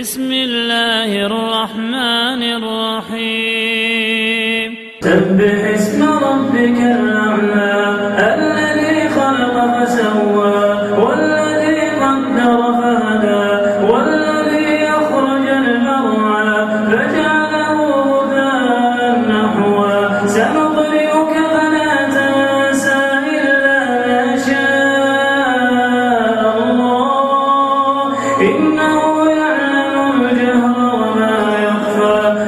بسم الله الرحمن الرحيم. سبح اسم ربك الأعلى الذي خلق فسوى والذي قدر فهدى والذي أخرج المرعى فجعله غثاء نحوا سنقرئك فلا تنسى إلا ما شاء الله. إنه